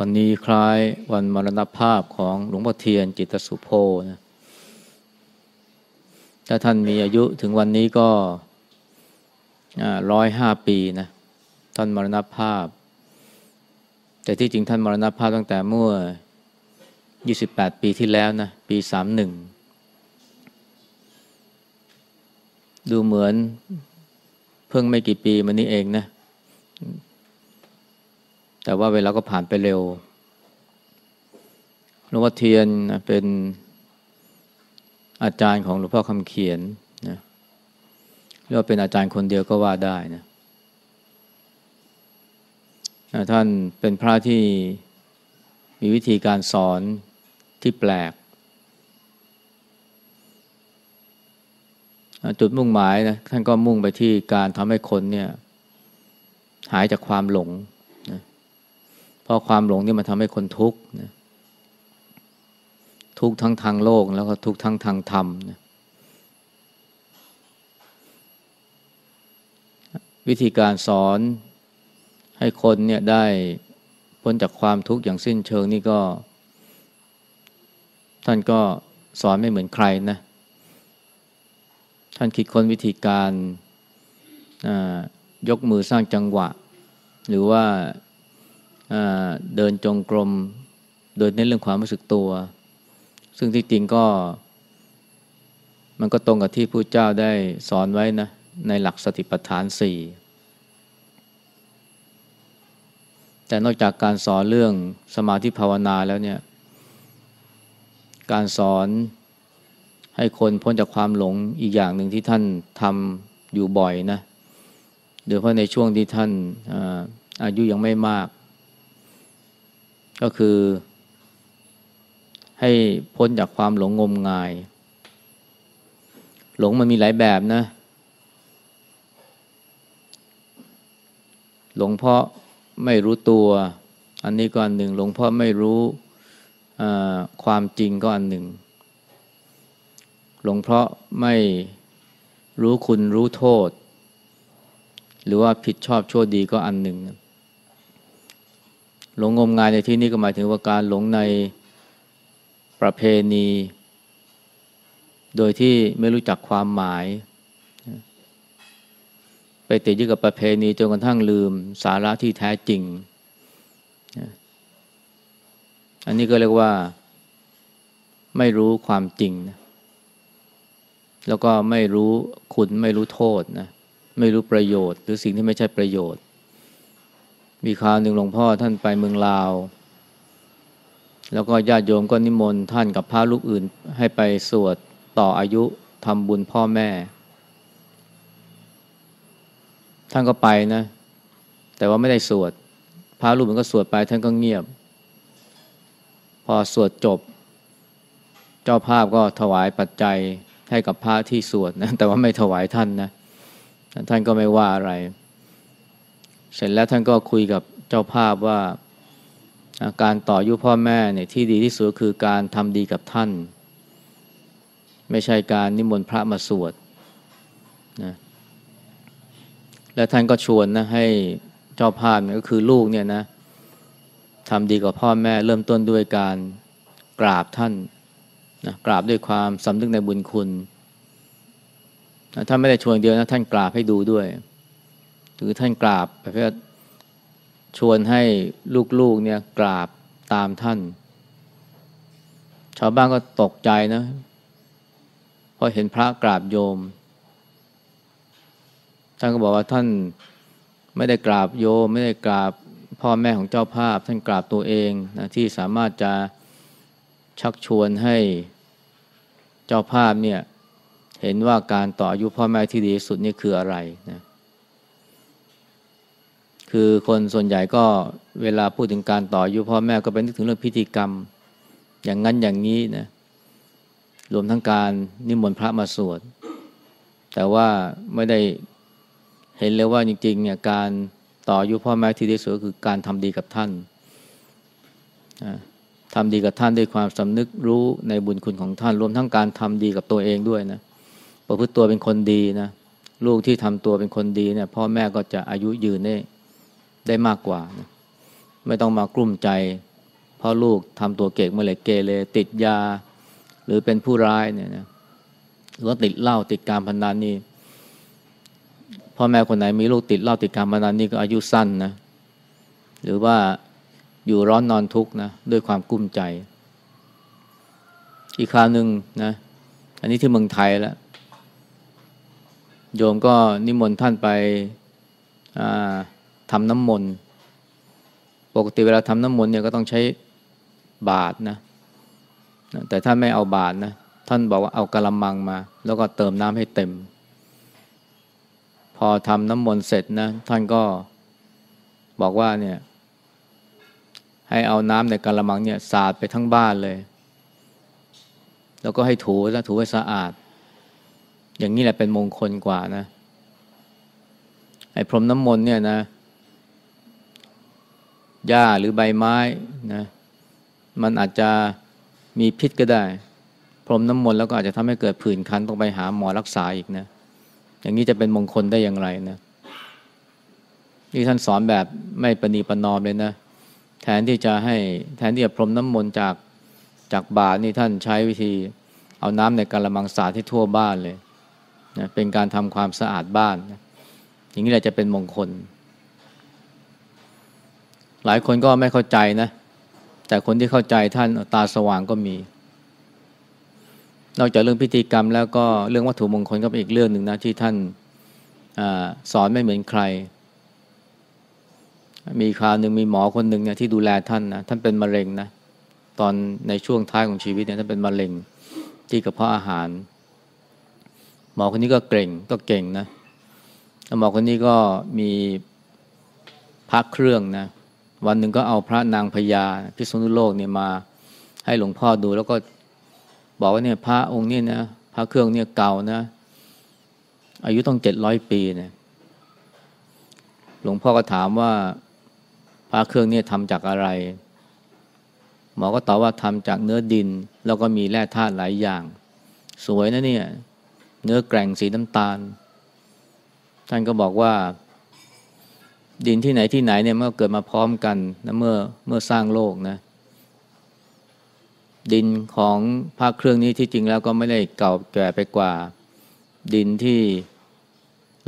วันนี้คล้ายวันมรณภาพของหลวงพ่อเทียนจิตสุโพนะถ้าท่านมีอายุถึงวันนี้ก็ร้อยห้าปีนะท่านมรณภาพ แต่ที่จริงท่านมรณภาพตั้งแต่เมื่อ 28 ปีที่แล้วนะปี 31 ดูเหมือนเพิ่งไม่กี่ปีมานี้เองนะ แต่ว่าเวลาก็ผ่านไปเร็วหลวงพ่อเทียนเป็นอาจารย์ของหลวงพ่อคำเขียนนะเรียกว่าเป็นอาจารย์คนเดียวก็ว่าได้นะท่านเป็นพระที่มีวิธีการสอนที่แปลก จุดมุ่งหมายนะท่านก็มุ่งไปที่การทำให้คนเนี่ย หายจากความหลง เพราะความหลงนี่มันทำให้คนทุกข์นะทุกทั้งทางโลกแล้วก็ทุกทั้งทางธรรมนะวิธีการสอนให้คนเนี่ยได้พ้นจากความทุกข์อย่างสิ้นเชิงนี่ก็ ท่านก็สอนไม่เหมือนใครนะ ท่านคิดค้นวิธีการยกมือสร้างจังหวะ หรือว่า เดินจงกรม โดยเน้นเรื่องความรู้สึกตัว ซึ่งที่จริงก็ มันก็ตรงกับที่พระเจ้าได้สอนไว้นะ ในหลักสติปัฏฐานสี่แต่นอกจากการสอนเรื่องสมาธิภาวนาแล้วเนี่ย การสอนให้คนพ้นจากความหลงอีกอย่างหนึ่งที่ท่านทำอยู่บ่อยนะโดยเฉพาะในช่วงที่ท่านอาอายุยังไม่มาก ก็คือ ให้พ้นจากความหลงงมงาย หลงมันมีหลายแบบนะ หลงเพราะไม่รู้ตัว อันนี้ก็อันหนึ่ง หลงเพราะไม่รู้ความจริงก็อันหนึ่ง หลงเพราะไม่รู้คุณรู้โทษ หรือว่าผิดชอบชั่วดีก็อันหนึ่ง หลงงมงายในที่นี้ก็หมายถึงว่าการหลงในประเพณี โดยที่ไม่รู้จักความหมาย ไปติดยึดกับประเพณีจนกระทั่งลืมสาระที่แท้จริง อันนี้ก็เรียกว่าไม่รู้ความจริงนะแล้วก็ไม่รู้คุณไม่รู้โทษนะไม่รู้ประโยชน์ หรือสิ่งที่ไม่ใช่ประโยชน์ มีคราวหนึ่งหลวงพ่อท่านไปเมืองลาว แล้วก็ญาติโยมก็นิมนต์ท่านกับพระลูกอื่นให้ไปสวดต่ออายุทำบุญพ่อแม่ ท่านก็ไปนะ แต่ว่าไม่ได้สวด พระลูกมันก็สวดไปท่านก็เงียบ พอสวดจบ เจ้าภาพก็ถวายปัจจัยให้กับพระที่สวดนะ แต่ว่าไม่ถวายท่านนะ ท่านก็ไม่ว่าอะไร เสร็จแล้วท่านก็คุยกับเจ้าภาพว่าการต่อยุพ่อแม่เนี่ยที่ดีที่สุดคือการทำดีกับท่าน ไม่ใช่การนิมนต์พระมาสวดนะและท่านก็ชวนนะให้เจ้าภาพเนี่ยก็คือลูกเนี่ยนะทำดีกับพ่อแม่เริ่มต้นด้วยการกราบท่านนะกราบด้วยความสำนึกในบุญคุณนะท่านไม่ได้ชวนเดียวนะท่านกราบให้ดูด้วย หรือท่านกราบเพื่อชวนให้ลูกๆเนี่ยกราบตามท่าน ชาวบ้านก็ตกใจนะพอเห็นพระกราบโยม ท่านก็บอกว่าท่านไม่ได้กราบโยม ไม่ได้กราบพ่อแม่ของเจ้าภาพ ท่านกราบตัวเองนะที่สามารถจะชักชวนให้เจ้าภาพเนี่ยเห็นว่าการต่ออายุพ่อแม่ที่ดีสุดนี่คืออะไรนะ คือคนส่วนใหญ่ก็เวลาพูดถึงการต่ออายุพ่อแม่ก็เป็นนึกถึงเรื่องพิธีกรรม อย่างนั้นอย่างนี้นะรวมทั้งการนิมนต์พระมาสวด แต่ว่าไม่ได้เห็นเลยว่าจริงๆเนี่ยการต่ออายุพ่อแม่ที่ดีสุดคือการทำดีกับท่านทำดีกับท่านด้วยความสำนึกรู้ในบุญคุณของท่าน รวมทั้งการทำดีกับตัวเองด้วยนะประพฤติตัวเป็นคนดีนะลูกที่ทำตัวเป็นคนดีเนี่ยพ่อแม่ก็จะอายุยืนได้ ได้มากกว่า ไม่ต้องมากลุ้มใจเพราะลูกทำตัวเก่งเมื่อไหร่เกเรติดยา หรือเป็นผู้ร้ายเนี่ยนะหรือว่าติดเหล้าติดการพนันนี่พ่อแม่คนไหนมีลูกติดเหล้าติดการพนันนี่ก็อายุสั้นนะหรือว่าอยู่ร้อนนอนทุกข์นะด้วยความกุ้มใจ อีกคราวหนึ่งนะอันนี้ที่เมืองไทยแล้วโยมก็นิมนต์ท่านไปอ่า ทำน้ำมนต์ปกติเวลาทำน้ำมนต์เนี่ยก็ต้องใช้บาทนะแต่ท่านไม่เอาบาทนะท่านบอกว่าเอากระมังมา แล้วก็เติมน้ำให้เต็ม พอทำน้ำมนต์เสร็จนะท่านก็บอกว่าเนี่ยให้เอาน้ำในกระมังเนี่ยสาดไปทั้งบ้านเลย แล้วก็ให้ถูแล้วถูให้สะอาด อย่างนี้แหละเป็นมงคลกว่านะไอ้พรมน้ำมนต์เนี่ยนะ หญ้าหรือใบไม้นะมันอาจจะมีพิษก็ได้ พรมน้ำมนต์แล้วก็อาจจะทำให้เกิดผื่นคันต้องไปหาหมอรักษาอีกนะอย่างนี้จะเป็นมงคลได้อย่างไรนะนี่ท่านสอนแบบไม่ประนีประนอมเลยนะ แทนที่จะให้แทนที่จะพรมน้ำมนต์จากจากบาทนี่ท่านใช้วิธีเอาน้ำในกระมังสาที่ทั่วบ้านเลยนะเป็นการทำความสะอาดบ้านนะอย่างนี้แหละจะเป็นมงคล หลายคนก็ไม่เข้าใจนะ แต่คนที่เข้าใจท่านตาสว่างก็มี นอกจากเรื่องพิธีกรรมแล้วก็เรื่องวัตถุมงคลก็เป็นอีกเรื่องหนึ่งนะที่ท่านอสอนไม่เหมือนใคร มีคราวหนึ่งมีหมอคนหนึ่งเนี่ยที่ดูแลท่านนะท่านเป็นมะเร็งนะตอนในช่วงท้ายของชีวิตเนี่ยท่านเป็นมะเร็งที่กระเพาะอาหาร หมอคนนี้ก็เก่งก็เก่งนะหมอคนนี้ก็มีพระเครื่องนะ วันหนึ่งก็เอาพระนางพญาพิษณุโลกเนี่ยมาให้หลวงพ่อดูแล้วก็บอกว่าเนี่ยพระองค์นี่นะพระเครื่องเนี่ยเก่านะ อายุต้องเจ็ดร้อยปีเนี่ยหลวงพ่อก็ถามว่าพระเครื่องเนี่ยทำจากอะไร หมอก็ตอบว่าทำจากเนื้อดิน แล้วก็มีแร่ธาตุหลายอย่าง สวยนะเนี่ย เนื้อแกร่งสีน้ำตาล ท่านก็บอกว่า ดินที่ไหนที่ไหนเนี่ยเมื่อเกิดมาพร้อมกันนะเมื่อเมื่อสร้างโลกนะดินของภาคเครื่องนี้ที่จริงแล้วก็ไม่ได้เก่าแก่ไปกว่า ดินที่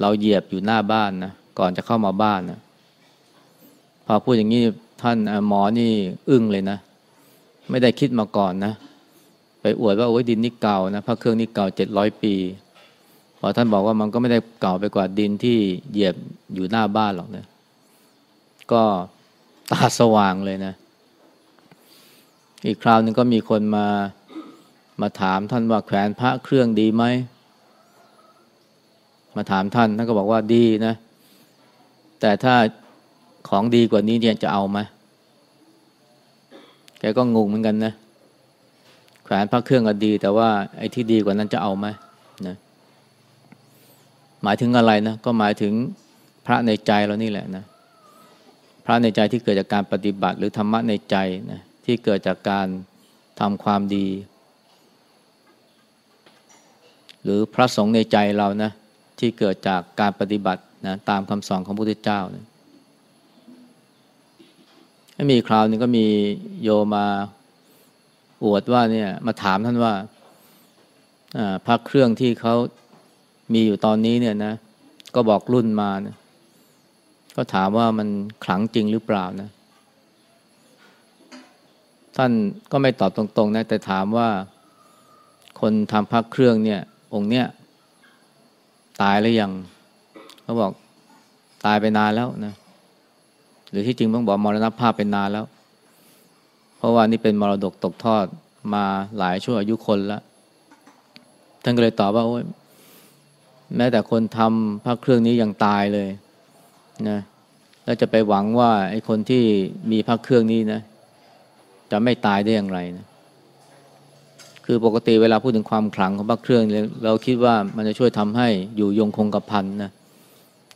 เราเหยียบอยู่หน้าบ้านนะก่อนจะเข้ามาบ้านนะพอพูดอย่างนี้ท่านหมอนี่อึ้งเลยนะ ไม่ได้คิดมาก่อนนะ ไปอวดว่าโอ้ยดินนี่เก่านะพระเครื่องนี่เก่าเจ็ดร้อยปีพอท่านบอกว่ามันก็ไม่ได้เก่าไปกว่าดินที่เหยียบอยู่หน้าบ้านหรอกนะ ก็ตาสว่างเลยนะ อีกคราวหนึ่งก็มีคนมามาถามท่านว่าแขวนพระเครื่องดีไหม มาถามท่านท่านก็บอกว่าดีนะ แต่ถ้าของดีกว่านี้เนี่ยจะเอาไหมแกก็งงเหมือนกันนะ แขวนพระเครื่องก็ดี แต่ว่าไอ้ที่ดีกว่านั้นจะเอาไหมนะ หมายถึงอะไรนะ ก็หมายถึงพระในใจเรานี่แหละนะ ระในใจที่เกิดจากการปฏิบัติ หรือธรรมะในใจนะที่เกิดจากการทำความดี หรือพระสงฆ์ในใจเรานะที่เกิดจากการปฏิบัตินะตามคำสอนของพระพุทธเจ้านะไม่มีคราวนึงก็มีโยมาอวดว่าเนี่ยมาถามท่านว่าพระเครื่องที่เขามีอยู่ตอนนี้เนี่ยนะ ก็บอกรุ่นมานะ ก็ถามว่ามันขลังจริงหรือเปล่านะ ท่านก็ไม่ตอบตรงๆนะแต่ถามว่า คนทำพักเครื่องเนี่ย องค์เนี้ยตายหรือยังเขาบอกตายไปนานแล้วนะ หรือที่จริงต้องบอกมรณภาพเป็นนานแล้ว เพราะว่านี่เป็นมรดกตกทอดมาหลายชั่วอายุคนแล้วท่านก็เลยตอบว่าโอ้ยแม้แต่คนทำพระเครื่องนี้ยังตายเลย นะแล้วจะไปหวังว่าไอ้คนที่มีพระเครื่องนี้นะ จะไม่ตายได้อย่างไรนะคือปกติเวลาพูดถึงความขลังของพระเครื่อง เราคิดว่ามันจะช่วยทำให้อยู่ยงคงกระพันนะ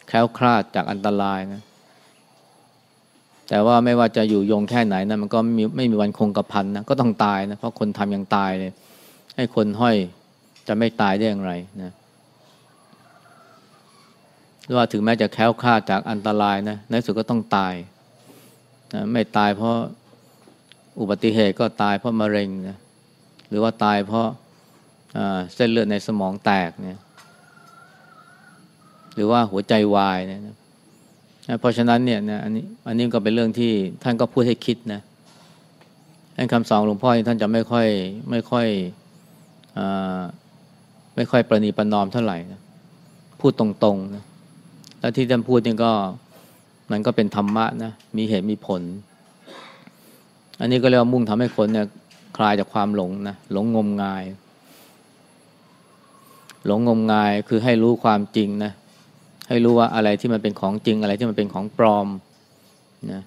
แคล้วคลาดจากอันตรายนะแต่ว่าไม่ว่าจะอยู่ยงแค่ไหนนะมันก็ไม่มีไม่มีวันคงกระพันนะก็ต้องตายนะเพราะคนทำยังตายเลยให้คนห้อยจะไม่ตายได้อย่างไรนะ ว่าถึงแม้จะแค้วคลาดจากอันตรายนะในสุดก็ต้องตายนะไม่ตายเพราะอุบัติเหตุก็ตายเพราะมะเร็งนะหรือว่าตายเพราะเส้นเลือดในสมองแตกเนี่ยหรือว่าหัวใจวายเนี่ยนะเพราะฉะนั้นเนี่ยนะอันนี้อันนี้ก็เป็นเรื่องที่ท่านก็พูดให้คิดนะท่านคำสอนหลวงพ่อท่านจะไม่ค่อยไม่ค่อยอไม่ค่อยประนีประนอมเท่าไหร่นะพูดตรงๆนะ แล้วที่ท่านพูดนี่ก็มันก็เป็นธรรมะนะมีเหตุมีผล อันนี้ก็เรียกว่ามุ่งทำให้คนเนี่ยคลายจากความหลงนะหลงงมงาย หลงงมงายคือให้รู้ความจริงนะให้รู้ว่าอะไรที่มันเป็นของจริง อะไรที่มันเป็นของปลอมนะ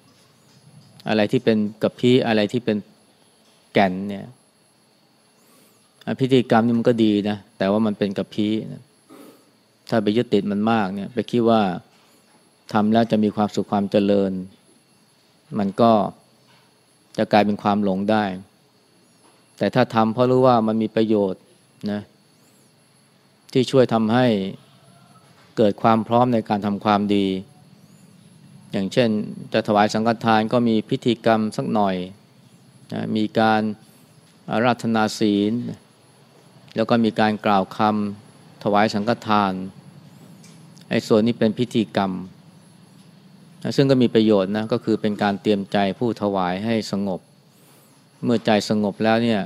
อะไรที่เป็นกับพี่อะไรที่เป็นแก่นเนี่ยพิธีกรรมนี่มันก็ดีนะแต่ว่ามันเป็นกับพีนะ ถ้าไปยึดติดมันมากเนี่ย ไปคิดว่าทำแล้วจะมีความสุขความเจริญ มันก็จะกลายเป็นความหลงได้ แต่ถ้าทำเพราะรู้ว่ามันมีประโยชน์นะที่ช่วยทำให้เกิดความพร้อมในการทำความดี อย่างเช่น จะถวายสังฆทานก็มีพิธีกรรมสักหน่อยนะมีการอาราธนาศีล แล้วก็มีการกล่าวคำ ถวายสังฆทานไอ้ส่วนนี้เป็นพิธีกรรม ซึ่งก็มีประโยชน์นะก็คือเป็นการเตรียมใจผู้ถวายให้สงบ เมื่อใจสงบแล้วเนี่ย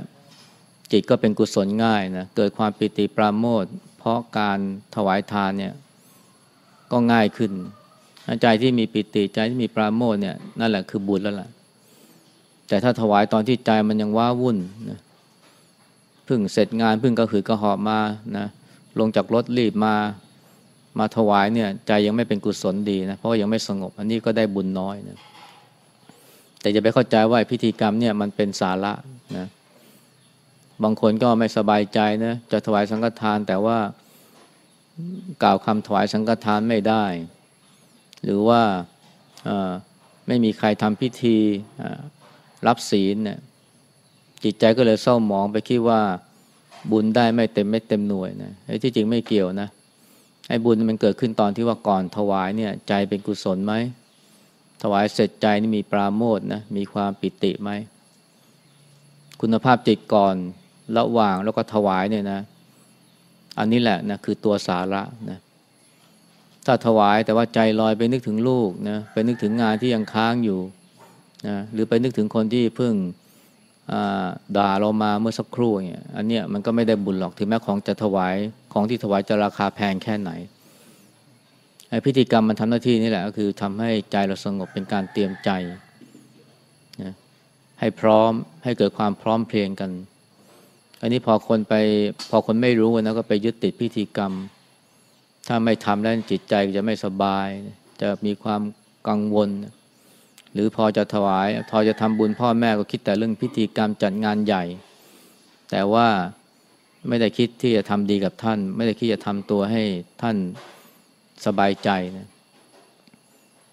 จิตก็เป็นกุศลง่ายนะเกิดความปิติปราโมทเพราะการถวายทานเนี่ยก็ง่ายขึ้น ใจที่มีปิติใจที่มีปราโมทเนี่ยนั่นแหละคือบุญแล้วล่ะ แต่ถ้าถวายตอนที่ใจมันยังว้าวุ่นนะเพิ่งเสร็จงานเพิ่งกระหืดกระหอบมานะ ลงจากรถรีบมามาถวายเนี่ย ใจยังไม่เป็นกุศลดีนะเพราะยังไม่สงบ อันนี้ก็ได้บุญน้อยนะแต่จะไปเข้าใจว่าพิธีกรรมเนี่ยมันเป็นสาระนะบางคนก็ไม่สบายใจนะจะถวายสังฆทาน แต่ว่ากล่าวคำถวายสังฆทานไม่ได้ หรือว่าไม่มีใครทำพิธีรับศีลเนี่ยจิตใจก็เลยเศร้าหมองไปคิดว่า บุญได้ไม่เต็มไม่เต็มหน่วยนะไอ้ที่จริงไม่เกี่ยวนะไอ้บุญมันเกิดขึ้นตอนที่ว่าก่อนถวายเนี่ยใจเป็นกุศลไหมถวายเสร็จใจนี่มีปราโมทนะมีความปิติไหมคุณภาพจิตก่อนระหว่างแล้วก็ถวายเนี่ยนะ อันนี้แหละนะคือตัวสาระนะถ้าถวายแต่ว่าใจลอยไปนึกถึงลูกนะไปนึกถึงงานที่ยังค้างอยู่นะหรือไปนึกถึงคนที่เพิ่ง ด่าเรามาเมื่อสักครู่เนี่ยอันเนี้ยมันก็ไม่ได้บุญหรอกถึงแม้ของจะถวายของที่ถวายจะราคาแพงแค่ไหนไอ้พิธีกรรมมันทำหน้าที่นี่แหละก็คือทำให้ใจเราสงบเป็นการเตรียมใจนะให้พร้อมให้เกิดความพร้อมเพรียงกัน อันนี้พอคนไปพอคนไม่รู้นะก็ไปยึดติดพิธีกรรม ถ้าไม่ทำแล้วจิตใจจะไม่สบาย จะมีความกังวล หรือพอจะถวาย พอจะทำบุญพ่อแม่ก็คิดแต่เรื่องพิธีกรรมจัดงานใหญ่ แต่ว่าไม่ได้คิดที่จะทำดีกับท่าน ไม่ได้คิดจะทำตัวให้ท่านสบายใจนะ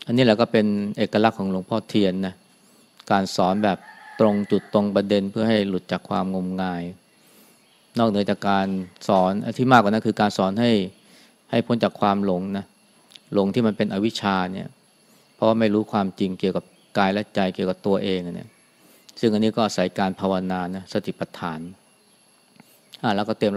อันนี้แหละก็เป็นเอกลักษณ์ของหลวงพ่อเทียนนะการสอนแบบตรงจุดตรงประเด็นเพื่อให้หลุดจากความงมงาย นอกเหนือจากการสอนที่มากกว่านั้นคือการสอนให้ให้พ้นจากความหลงนะหลงที่มันเป็นอวิชชาเนี่ย เพราะไม่รู้ความจริงเกี่ยวกับกายและใจเกี่ยวกับตัวเองเนี่ยซึ่งอันนี้ก็อาศัยการภาวนานะสติปัฏฐานอ่าแล้วก็เตรียม